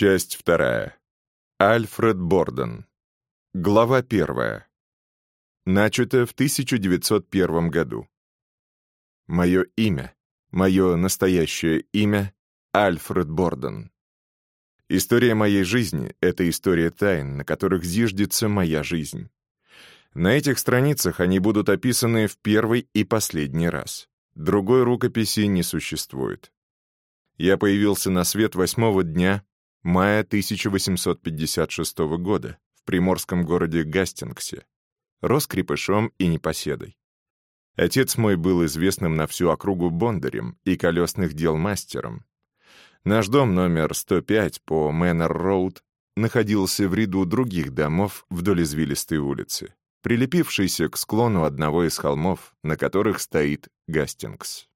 Часть вторая. Альфред Борден. Глава первая. Начато в 1901 году. Мое имя, мое настоящее имя — Альфред Борден. История моей жизни — это история тайн, на которых зиждется моя жизнь. На этих страницах они будут описаны в первый и последний раз. Другой рукописи не существует. Я появился на свет восьмого дня мая 1856 года в приморском городе Гастингсе. Рос крепышом и непоседой. Отец мой был известным на всю округу бондарем и колесных дел мастером. Наш дом номер 105 по Мэннер-Роуд находился в ряду других домов вдоль извилистой улицы, прилепившейся к склону одного из холмов, на которых стоит Гастингс.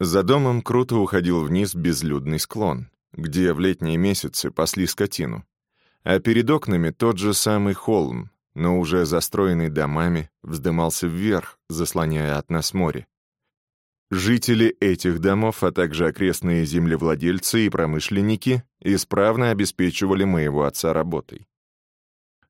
За домом круто уходил вниз безлюдный склон, где в летние месяцы пасли скотину. А перед окнами тот же самый холм, но уже застроенный домами, вздымался вверх, заслоняя от нас море. Жители этих домов, а также окрестные землевладельцы и промышленники исправно обеспечивали моего отца работой.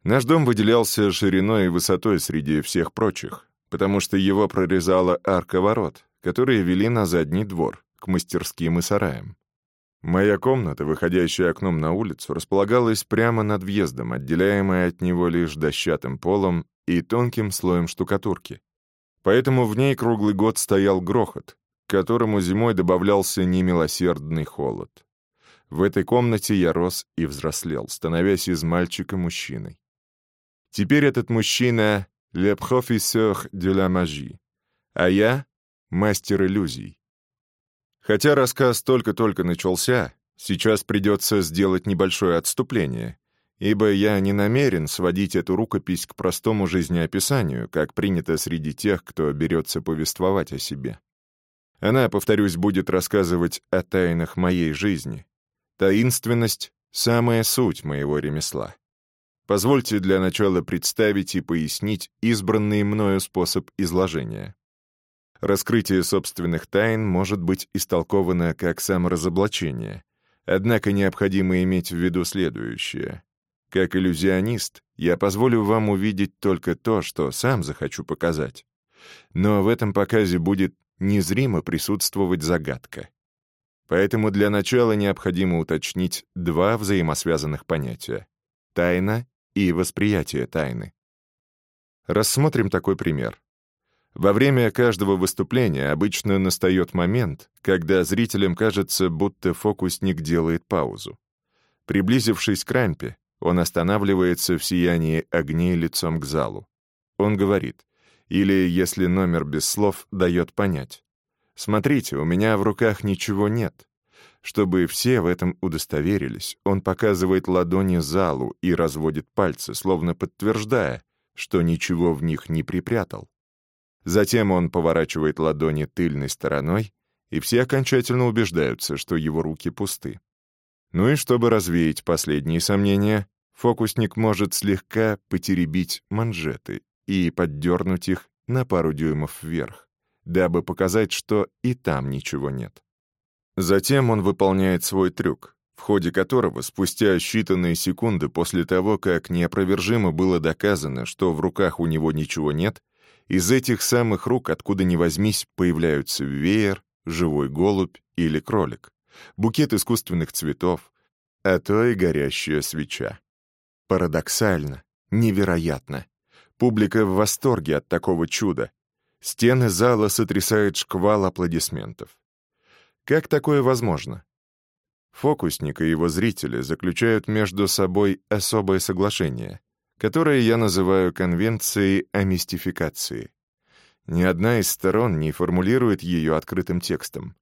Наш дом выделялся шириной и высотой среди всех прочих, потому что его прорезала арка ворот, которые вели на задний двор, к мастерским и сараям. Моя комната, выходящая окном на улицу, располагалась прямо над въездом, отделяемая от него лишь дощатым полом и тонким слоем штукатурки. Поэтому в ней круглый год стоял грохот, к которому зимой добавлялся немилосердный холод. В этой комнате я рос и взрослел, становясь из мальчика мужчиной. Теперь этот мужчина — «le professeur de la magie», а я — мастер иллюзий. Хотя рассказ только-только начался, сейчас придется сделать небольшое отступление, ибо я не намерен сводить эту рукопись к простому жизнеописанию, как принято среди тех, кто берется повествовать о себе. Она, повторюсь, будет рассказывать о тайнах моей жизни. Таинственность — самая суть моего ремесла. Позвольте для начала представить и пояснить избранный мною способ изложения. Раскрытие собственных тайн может быть истолковано как саморазоблачение, однако необходимо иметь в виду следующее. Как иллюзионист, я позволю вам увидеть только то, что сам захочу показать. Но в этом показе будет незримо присутствовать загадка. Поэтому для начала необходимо уточнить два взаимосвязанных понятия — тайна и восприятие тайны. Рассмотрим такой пример. Во время каждого выступления обычно настает момент, когда зрителям кажется, будто фокусник делает паузу. Приблизившись к рампе, он останавливается в сиянии огней лицом к залу. Он говорит, или, если номер без слов, дает понять. «Смотрите, у меня в руках ничего нет». Чтобы все в этом удостоверились, он показывает ладони залу и разводит пальцы, словно подтверждая, что ничего в них не припрятал. Затем он поворачивает ладони тыльной стороной, и все окончательно убеждаются, что его руки пусты. Ну и чтобы развеять последние сомнения, фокусник может слегка потеребить манжеты и поддернуть их на пару дюймов вверх, дабы показать, что и там ничего нет. Затем он выполняет свой трюк, в ходе которого спустя считанные секунды после того, как неопровержимо было доказано, что в руках у него ничего нет, из этих самых рук, откуда ни возьмись, появляются веер, живой голубь или кролик, букет искусственных цветов, а то и горящая свеча. Парадоксально, невероятно. Публика в восторге от такого чуда. Стены зала сотрясает шквал аплодисментов. Как такое возможно? Фокусник и его зрители заключают между собой особое соглашение, которое я называю конвенцией о мистификации. Ни одна из сторон не формулирует ее открытым текстом.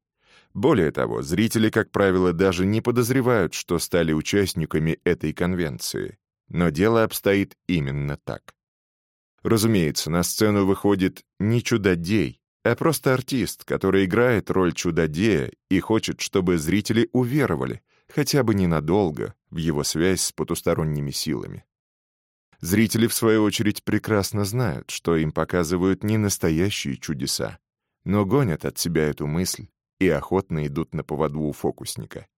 Более того, зрители, как правило, даже не подозревают, что стали участниками этой конвенции. Но дело обстоит именно так. Разумеется, на сцену выходит не чудодей, а просто артист, который играет роль чудодея и хочет, чтобы зрители уверовали, хотя бы ненадолго, в его связь с потусторонними силами. Зрители, в свою очередь, прекрасно знают, что им показывают не настоящие чудеса, но гонят от себя эту мысль и охотно идут на поводу у фокусника.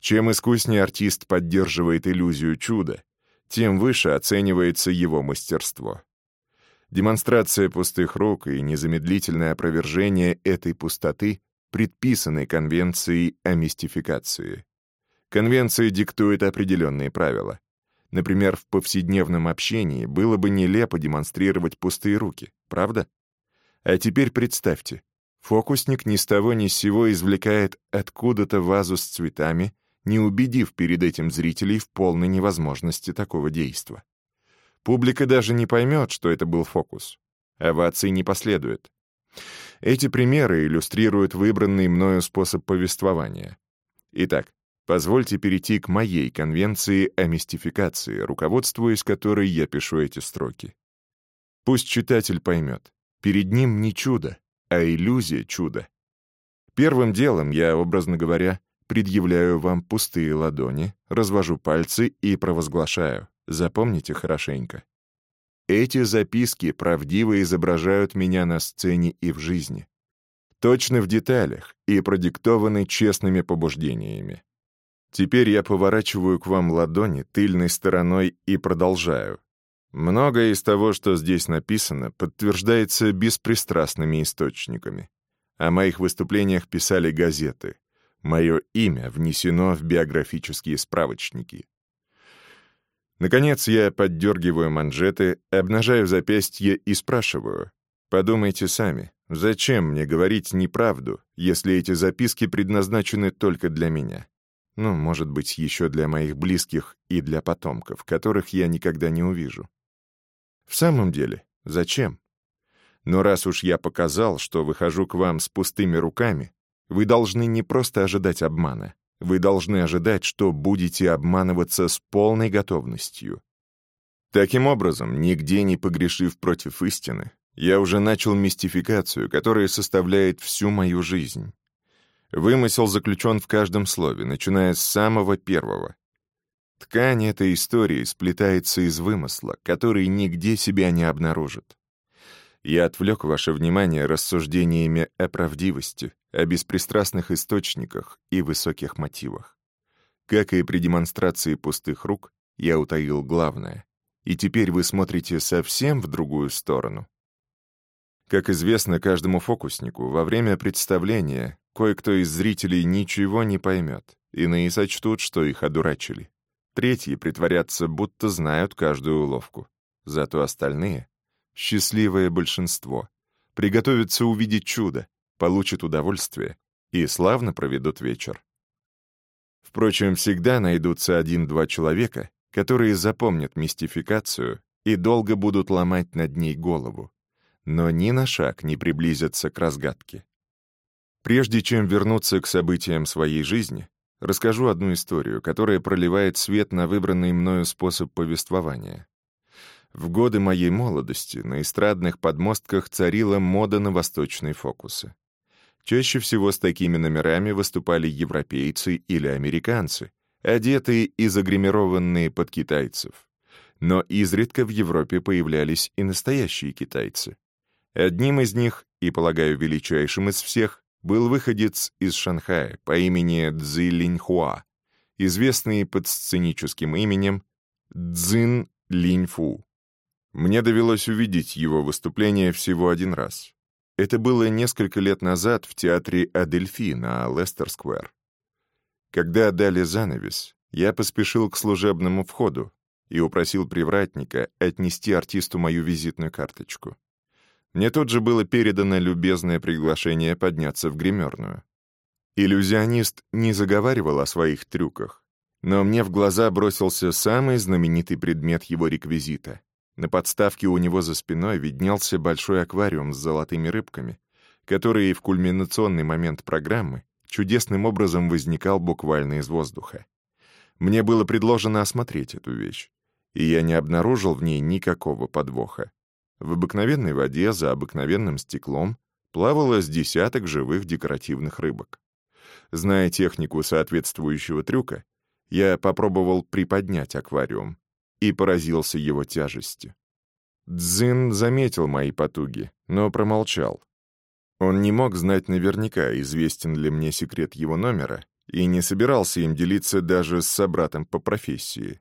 Чем искуснее артист поддерживает иллюзию чуда, тем выше оценивается его мастерство. Демонстрация пустых рук и незамедлительное опровержение этой пустоты предписаны Конвенцией о мистификации. Конвенция диктует определенные правила. Например, в повседневном общении было бы нелепо демонстрировать пустые руки, правда? А теперь представьте, фокусник ни с того ни с сего извлекает откуда-то вазу с цветами, не убедив перед этим зрителей в полной невозможности такого действа. Публика даже не поймет, что это был фокус. Овации не последует. Эти примеры иллюстрируют выбранный мною способ повествования. Итак, позвольте перейти к моей конвенции о мистификации, руководствуясь которой я пишу эти строки. Пусть читатель поймет, перед ним не чудо, а иллюзия чуда. Первым делом я, образно говоря, предъявляю вам пустые ладони, развожу пальцы и провозглашаю. Запомните хорошенько. Эти записки правдиво изображают меня на сцене и в жизни. Точно в деталях и продиктованы честными побуждениями. Теперь я поворачиваю к вам ладони тыльной стороной и продолжаю. Многое из того, что здесь написано, подтверждается беспристрастными источниками. О моих выступлениях писали газеты, Мое имя внесено в биографические справочники. Наконец я поддергиваю манжеты, обнажаю запястье и спрашиваю. Подумайте сами, зачем мне говорить неправду, если эти записки предназначены только для меня? Ну, может быть, еще для моих близких и для потомков, которых я никогда не увижу. В самом деле, зачем? Но раз уж я показал, что выхожу к вам с пустыми руками, вы должны не просто ожидать обмана. Вы должны ожидать, что будете обманываться с полной готовностью. Таким образом, нигде не погрешив против истины, я уже начал мистификацию, которая составляет всю мою жизнь. Вымысел заключен в каждом слове, начиная с самого первого. Ткань этой истории сплетается из вымысла, который нигде себя не обнаружит. Я отвлек ваше внимание рассуждениями о правдивости, о беспристрастных источниках и высоких мотивах. Как и при демонстрации пустых рук, я утаил главное. И теперь вы смотрите совсем в другую сторону. Как известно каждому фокуснику, во время представления кое-кто из зрителей ничего не поймет, иные сочтут, что их одурачили. Третьи притворятся, будто знают каждую уловку. Зато остальные, счастливое большинство, приготовятся увидеть чудо, получат удовольствие и славно проведут вечер. Впрочем, всегда найдутся один-два человека, которые запомнят мистификацию и долго будут ломать над ней голову, но ни на шаг не приблизятся к разгадке. Прежде чем вернуться к событиям своей жизни, расскажу одну историю, которая проливает свет на выбранный мною способ повествования. В годы моей молодости на эстрадных подмостках царила мода на восточные фокусы. Чаще всего с такими номерами выступали европейцы или американцы, одетые и загримированные под китайцев. Но изредка в Европе появлялись и настоящие китайцы. Одним из них, и, полагаю, величайшим из всех, был выходец из Шанхая по имени Цзи Линьхуа, известный под сценическим именем Цзин Линьфу. Мне довелось увидеть его выступление всего один раз. Это было несколько лет назад в театре Адельфи на Лестер-сквер. Когда дали занавес, я поспешил к служебному входу и упросил привратника отнести артисту мою визитную карточку. Мне тут же было передано любезное приглашение подняться в гримерную. Иллюзионист не заговаривал о своих трюках, но мне в глаза бросился самый знаменитый предмет его реквизита на подставке у него за спиной виднелся большой аквариум с золотыми рыбками, который в кульминационный момент программы чудесным образом возникал буквально из воздуха. Мне было предложено осмотреть эту вещь, и я не обнаружил в ней никакого подвоха. В обыкновенной воде за обыкновенным стеклом плавало с десяток живых декоративных рыбок. Зная технику соответствующего трюка, я попробовал приподнять аквариум, и поразился его тяжести. Дзин заметил мои потуги, но промолчал. Он не мог знать наверняка, известен ли мне секрет его номера, и не собирался им делиться даже с собратом по профессии.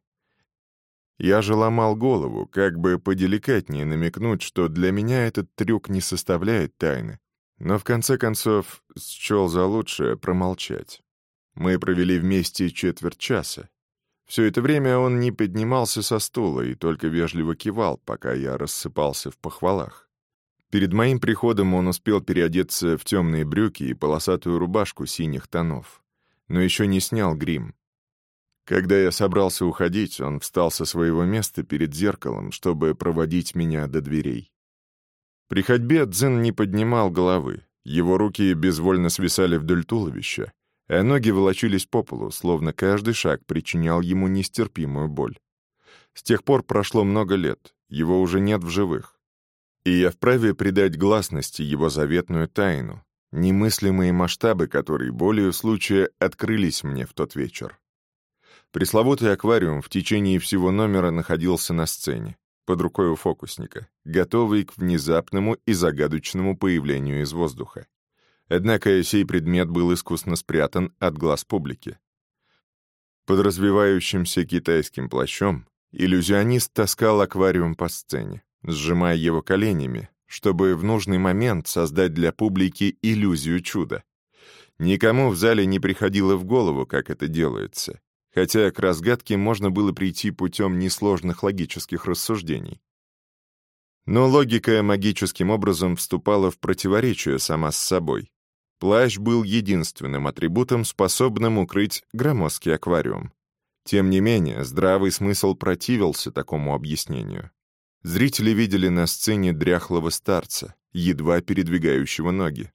Я же ломал голову, как бы поделикатнее намекнуть, что для меня этот трюк не составляет тайны, но в конце концов счел за лучшее промолчать. Мы провели вместе четверть часа. Все это время он не поднимался со стула и только вежливо кивал, пока я рассыпался в похвалах. Перед моим приходом он успел переодеться в темные брюки и полосатую рубашку синих тонов, но еще не снял грим. Когда я собрался уходить, он встал со своего места перед зеркалом, чтобы проводить меня до дверей. При ходьбе Дзин не поднимал головы, его руки безвольно свисали вдоль туловища, а ноги волочились по полу, словно каждый шаг причинял ему нестерпимую боль. С тех пор прошло много лет, его уже нет в живых. И я вправе придать гласности его заветную тайну, немыслимые масштабы которой более случая открылись мне в тот вечер. Пресловутый аквариум в течение всего номера находился на сцене, под рукой у фокусника, готовый к внезапному и загадочному появлению из воздуха. Однако сей предмет был искусно спрятан от глаз публики. Под развивающимся китайским плащом иллюзионист таскал аквариум по сцене, сжимая его коленями, чтобы в нужный момент создать для публики иллюзию чуда. Никому в зале не приходило в голову, как это делается, хотя к разгадке можно было прийти путем несложных логических рассуждений. Но логика магическим образом вступала в противоречие сама с собой. Плащ был единственным атрибутом, способным укрыть громоздкий аквариум. Тем не менее, здравый смысл противился такому объяснению. Зрители видели на сцене дряхлого старца, едва передвигающего ноги.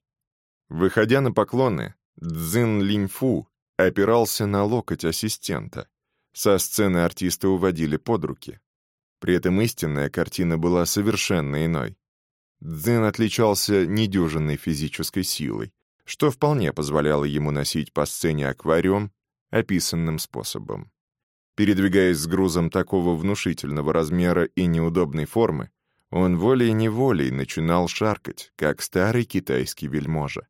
Выходя на поклоны, Цзин Линьфу опирался на локоть ассистента. Со сцены артиста уводили под руки. При этом истинная картина была совершенно иной. Дзин отличался недюжинной физической силой, что вполне позволяло ему носить по сцене аквариум описанным способом. Передвигаясь с грузом такого внушительного размера и неудобной формы, он волей-неволей начинал шаркать, как старый китайский вельможа.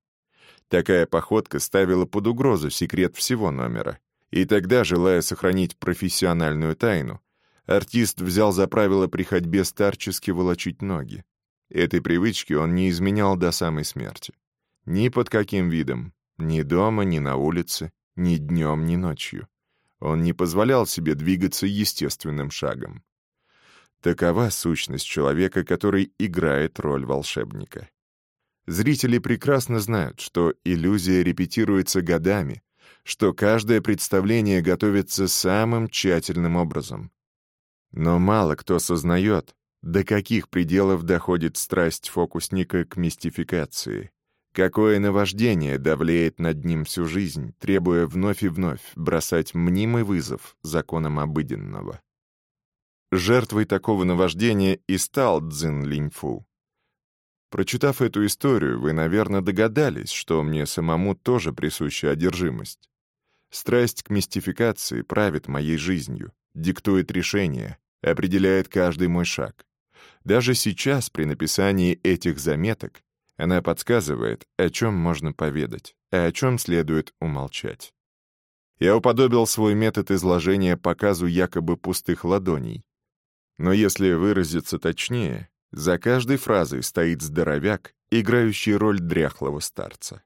Такая походка ставила под угрозу секрет всего номера. И тогда, желая сохранить профессиональную тайну, артист взял за правило при ходьбе старчески волочить ноги. Этой привычки он не изменял до самой смерти. Ни под каким видом, ни дома, ни на улице, ни днем, ни ночью. Он не позволял себе двигаться естественным шагом. Такова сущность человека, который играет роль волшебника. Зрители прекрасно знают, что иллюзия репетируется годами, что каждое представление готовится самым тщательным образом. Но мало кто сознает, до каких пределов доходит страсть фокусника к мистификации. Какое наваждение давлеет над ним всю жизнь, требуя вновь и вновь бросать мнимый вызов законам обыденного. Жертвой такого наваждения и стал Цзин Линьфу. Прочитав эту историю, вы, наверное, догадались, что мне самому тоже присуща одержимость. Страсть к мистификации правит моей жизнью, диктует решения, определяет каждый мой шаг. Даже сейчас, при написании этих заметок, она подсказывает, о чем можно поведать, а о чем следует умолчать. Я уподобил свой метод изложения показу якобы пустых ладоней. Но если выразиться точнее, за каждой фразой стоит здоровяк, играющий роль дряхлого старца.